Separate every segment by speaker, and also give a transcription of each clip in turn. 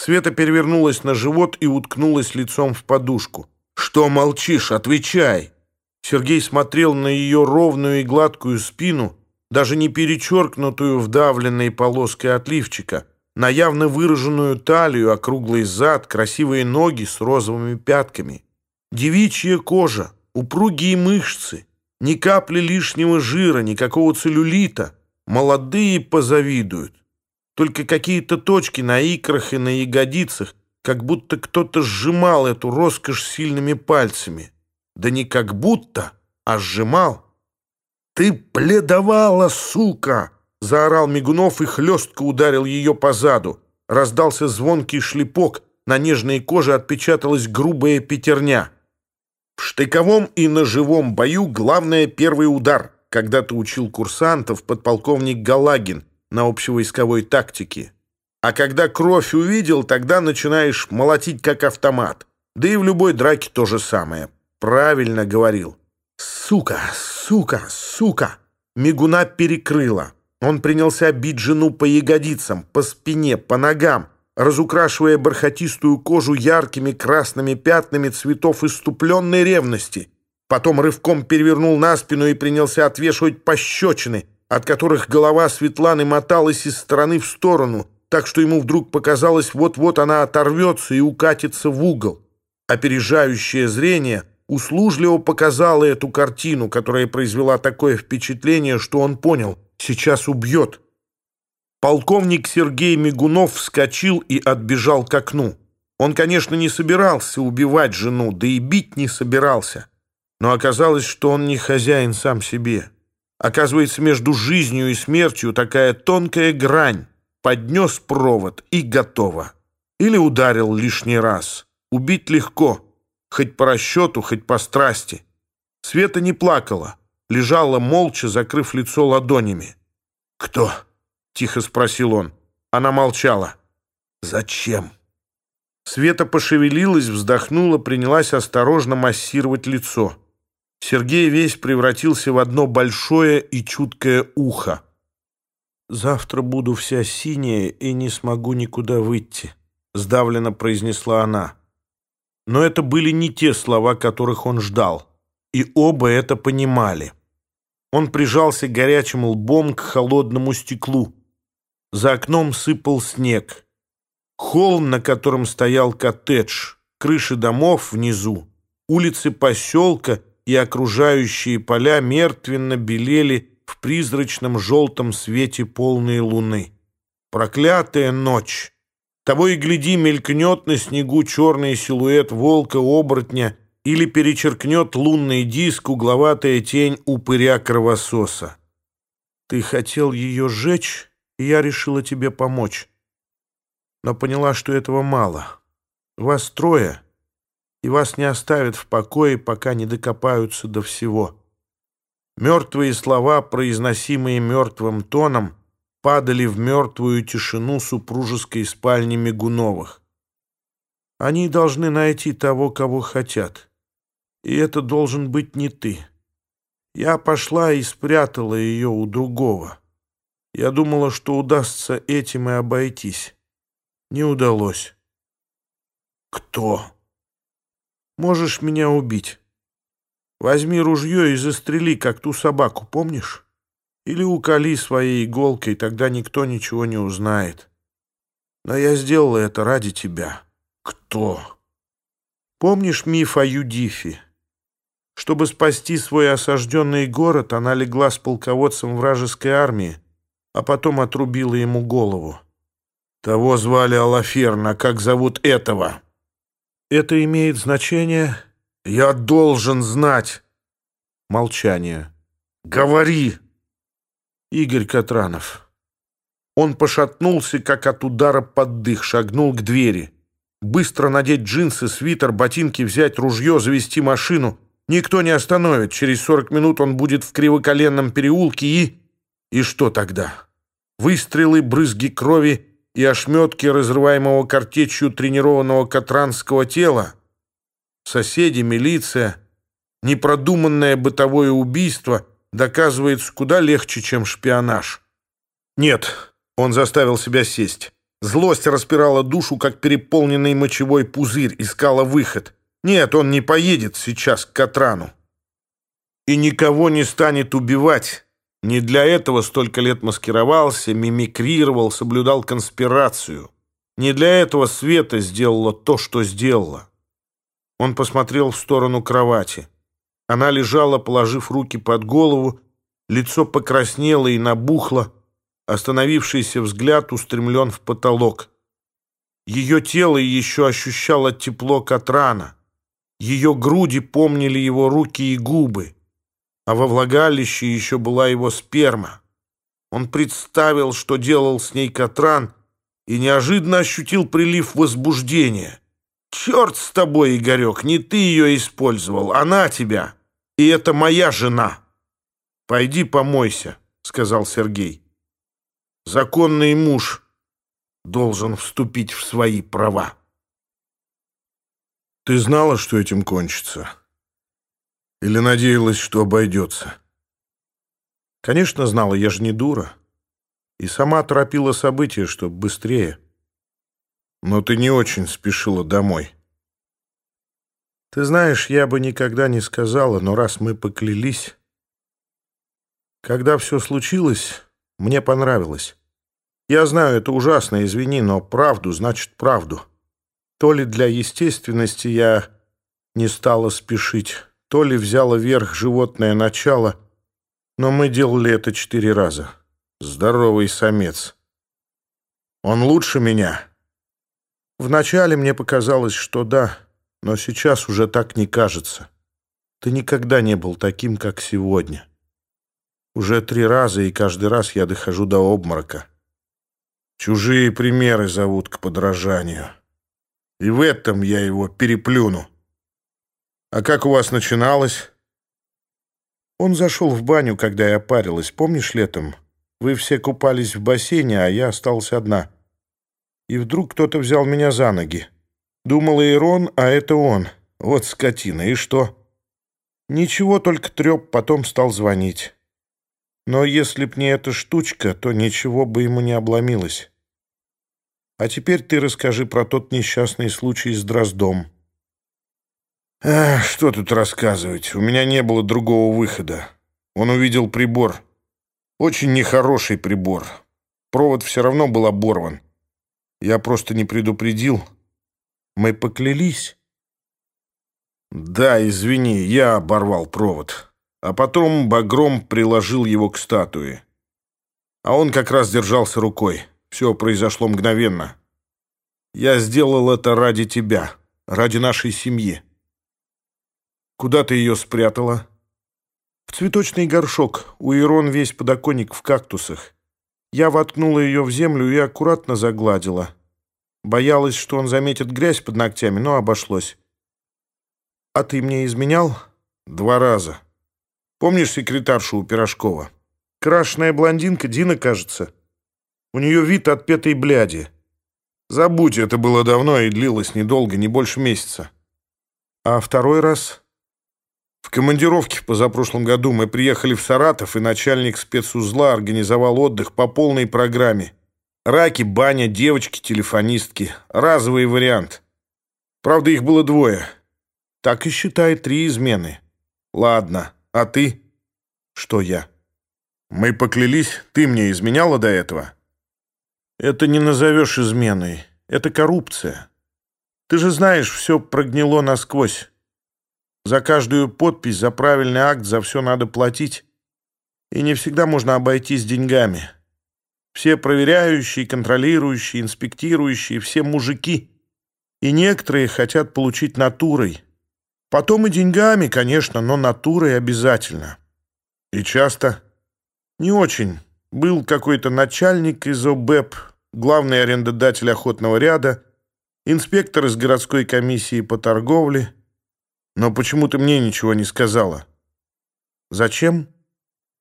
Speaker 1: Света перевернулась на живот и уткнулась лицом в подушку. «Что молчишь? Отвечай!» Сергей смотрел на ее ровную и гладкую спину, даже не перечеркнутую вдавленной полоской отливчика, на явно выраженную талию, округлый зад, красивые ноги с розовыми пятками. Девичья кожа, упругие мышцы, ни капли лишнего жира, никакого целлюлита. Молодые позавидуют. Только какие-то точки на икрах и на ягодицах, как будто кто-то сжимал эту роскошь сильными пальцами. Да не как будто, а сжимал. «Ты пледовала, сука!» — заорал Мигунов и хлестко ударил ее по заду. Раздался звонкий шлепок, на нежной коже отпечаталась грубая пятерня. В штыковом и ножевом бою главное — первый удар. Когда-то учил курсантов подполковник Галагин — на общевойсковой тактике. А когда кровь увидел, тогда начинаешь молотить как автомат. Да и в любой драке то же самое. Правильно говорил. «Сука, сука, сука!» Мигуна перекрыла. Он принялся бить жену по ягодицам, по спине, по ногам, разукрашивая бархатистую кожу яркими красными пятнами цветов иступленной ревности. Потом рывком перевернул на спину и принялся отвешивать пощечины, от которых голова Светланы моталась из стороны в сторону, так что ему вдруг показалось, вот-вот она оторвется и укатится в угол. Опережающее зрение — услужливо показала эту картину, которая произвела такое впечатление, что он понял — сейчас убьет. Полковник Сергей Мигунов вскочил и отбежал к окну. Он, конечно, не собирался убивать жену, да и бить не собирался. Но оказалось, что он не хозяин сам себе. Оказывается, между жизнью и смертью такая тонкая грань. Поднес провод и готово. Или ударил лишний раз. Убить легко — хоть по расчету, хоть по страсти. Света не плакала, лежала молча, закрыв лицо ладонями. «Кто?» — тихо спросил он. Она молчала. «Зачем?» Света пошевелилась, вздохнула, принялась осторожно массировать лицо. Сергей весь превратился в одно большое и чуткое ухо. «Завтра буду вся синяя и не смогу никуда выйти», — сдавленно произнесла она. Но это были не те слова, которых он ждал, и оба это понимали. Он прижался горячим лбом к холодному стеклу. За окном сыпал снег. Холм, на котором стоял коттедж, крыши домов внизу, улицы поселка — и окружающие поля мертвенно белели в призрачном желтом свете полной луны. Проклятая ночь! Того и гляди, мелькнет на снегу черный силуэт волка-оборотня или перечеркнет лунный диск угловатая тень упыря-кровососа. Ты хотел ее сжечь, и я решила тебе помочь. Но поняла, что этого мало. Вас трое, и вас не оставят в покое, пока не докопаются до всего. Мертвые слова, произносимые мертвым тоном — падали в мертвую тишину супружеской спальни Мигуновых. Они должны найти того, кого хотят. И это должен быть не ты. Я пошла и спрятала ее у другого. Я думала, что удастся этим и обойтись. Не удалось. Кто? Можешь меня убить. Возьми ружье и застрели, как ту собаку, помнишь? Или уколи своей иголкой, тогда никто ничего не узнает. Но я сделала это ради тебя. Кто? Помнишь миф о Юдифе? Чтобы спасти свой осажденный город, она легла с полководцем вражеской армии, а потом отрубила ему голову. Того звали Алаферна, как зовут этого? «Это имеет значение...» «Я должен знать!» Молчание. «Говори!» Игорь Катранов. Он пошатнулся, как от удара под дых, шагнул к двери. Быстро надеть джинсы, свитер, ботинки, взять ружье, завести машину. Никто не остановит. Через 40 минут он будет в кривоколенном переулке и... И что тогда? Выстрелы, брызги крови и ошметки разрываемого картечью тренированного катранского тела, соседи, милиция, непродуманное бытовое убийство доказывается куда легче, чем шпионаж. Нет, он заставил себя сесть. Злость распирала душу, как переполненный мочевой пузырь, искала выход. Нет, он не поедет сейчас к Катрану. И никого не станет убивать, не Для этого столько лет маскировался, мимикрировал, соблюдал конспирацию. Не для этого Света сделала то, что сделала. Он посмотрел в сторону кровати. Она лежала, положив руки под голову, лицо покраснело и набухло, остановившийся взгляд устремлен в потолок. Ее тело еще ощущало тепло Катрана. Ее груди помнили его руки и губы. а во влагалище еще была его сперма. Он представил, что делал с ней Катран, и неожиданно ощутил прилив возбуждения. «Черт с тобой, Игорек, не ты ее использовал, она тебя, и это моя жена». «Пойди помойся», — сказал Сергей. «Законный муж должен вступить в свои права». «Ты знала, что этим кончится?» Или надеялась, что обойдется? Конечно, знала, я же не дура. И сама торопила события, чтобы быстрее. Но ты не очень спешила домой. Ты знаешь, я бы никогда не сказала, но раз мы поклялись... Когда все случилось, мне понравилось. Я знаю, это ужасно, извини, но правду значит правду. То ли для естественности я не стала спешить то ли взяло верх животное начало, но мы делали это четыре раза. Здоровый самец. Он лучше меня. Вначале мне показалось, что да, но сейчас уже так не кажется. Ты никогда не был таким, как сегодня. Уже три раза, и каждый раз я дохожу до обморока. Чужие примеры зовут к подражанию. И в этом я его переплюну. «А как у вас начиналось?» Он зашел в баню, когда я парилась, помнишь, летом? Вы все купались в бассейне, а я осталась одна. И вдруг кто-то взял меня за ноги. Думала Ирон, а это он. Вот скотина, и что? Ничего, только треп, потом стал звонить. Но если б не эта штучка, то ничего «Что тут рассказывать? У меня не было другого выхода. Он увидел прибор. Очень нехороший прибор. Провод все равно был оборван. Я просто не предупредил. Мы поклялись». «Да, извини, я оборвал провод». А потом Багром приложил его к статуе. А он как раз держался рукой. Все произошло мгновенно. «Я сделал это ради тебя, ради нашей семьи». Куда ты ее спрятала?» «В цветочный горшок. У Ирон весь подоконник в кактусах. Я воткнула ее в землю и аккуратно загладила. Боялась, что он заметит грязь под ногтями, но обошлось. А ты мне изменял?» «Два раза. Помнишь секретаршу у Пирожкова? Крашенная блондинка Дина, кажется. У нее вид отпетой бляди. Забудь, это было давно и длилось недолго, не больше месяца. А второй раз...» В командировке в позапрошлом году мы приехали в Саратов, и начальник спецузла организовал отдых по полной программе. Раки, баня, девочки, телефонистки. Разовый вариант. Правда, их было двое. Так и считай три измены. Ладно, а ты? Что я? Мы поклялись, ты мне изменяла до этого? Это не назовешь изменой. Это коррупция. Ты же знаешь, все прогнило насквозь. За каждую подпись, за правильный акт, за все надо платить. И не всегда можно обойтись деньгами. Все проверяющие, контролирующие, инспектирующие, все мужики. И некоторые хотят получить натурой. Потом и деньгами, конечно, но натурой обязательно. И часто. Не очень. Был какой-то начальник из ОБЭП, главный арендодатель охотного ряда, инспектор из городской комиссии по торговле — Но почему ты мне ничего не сказала? Зачем?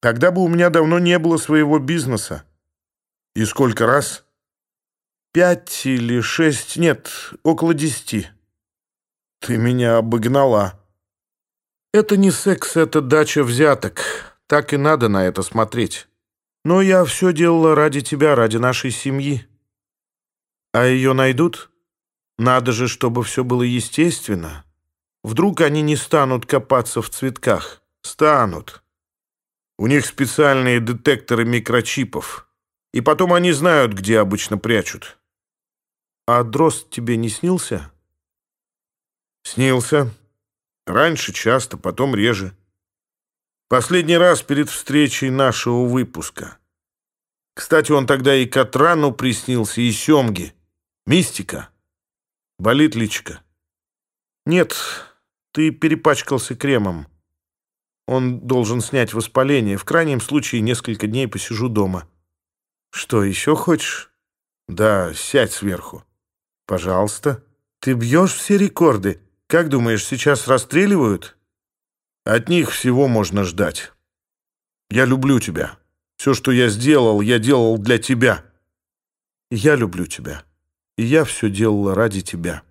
Speaker 1: Тогда бы у меня давно не было своего бизнеса. И сколько раз? Пять или шесть, нет, около десяти. Ты меня обогнала. Это не секс, это дача взяток. Так и надо на это смотреть. Но я все делала ради тебя, ради нашей семьи. А ее найдут? Надо же, чтобы все было естественно. Вдруг они не станут копаться в цветках? Станут. У них специальные детекторы микрочипов. И потом они знают, где обычно прячут. А дрозд тебе не снился? Снился. Раньше часто, потом реже. Последний раз перед встречей нашего выпуска. Кстати, он тогда и Катрану приснился, и Семге. Мистика. Болит личка? Нет, ты перепачкался кремом. Он должен снять воспаление. В крайнем случае, несколько дней посижу дома. Что, еще хочешь? Да, сядь сверху. Пожалуйста. Ты бьешь все рекорды. Как думаешь, сейчас расстреливают? От них всего можно ждать. Я люблю тебя. Все, что я сделал, я делал для тебя. Я люблю тебя. И я все делала ради тебя.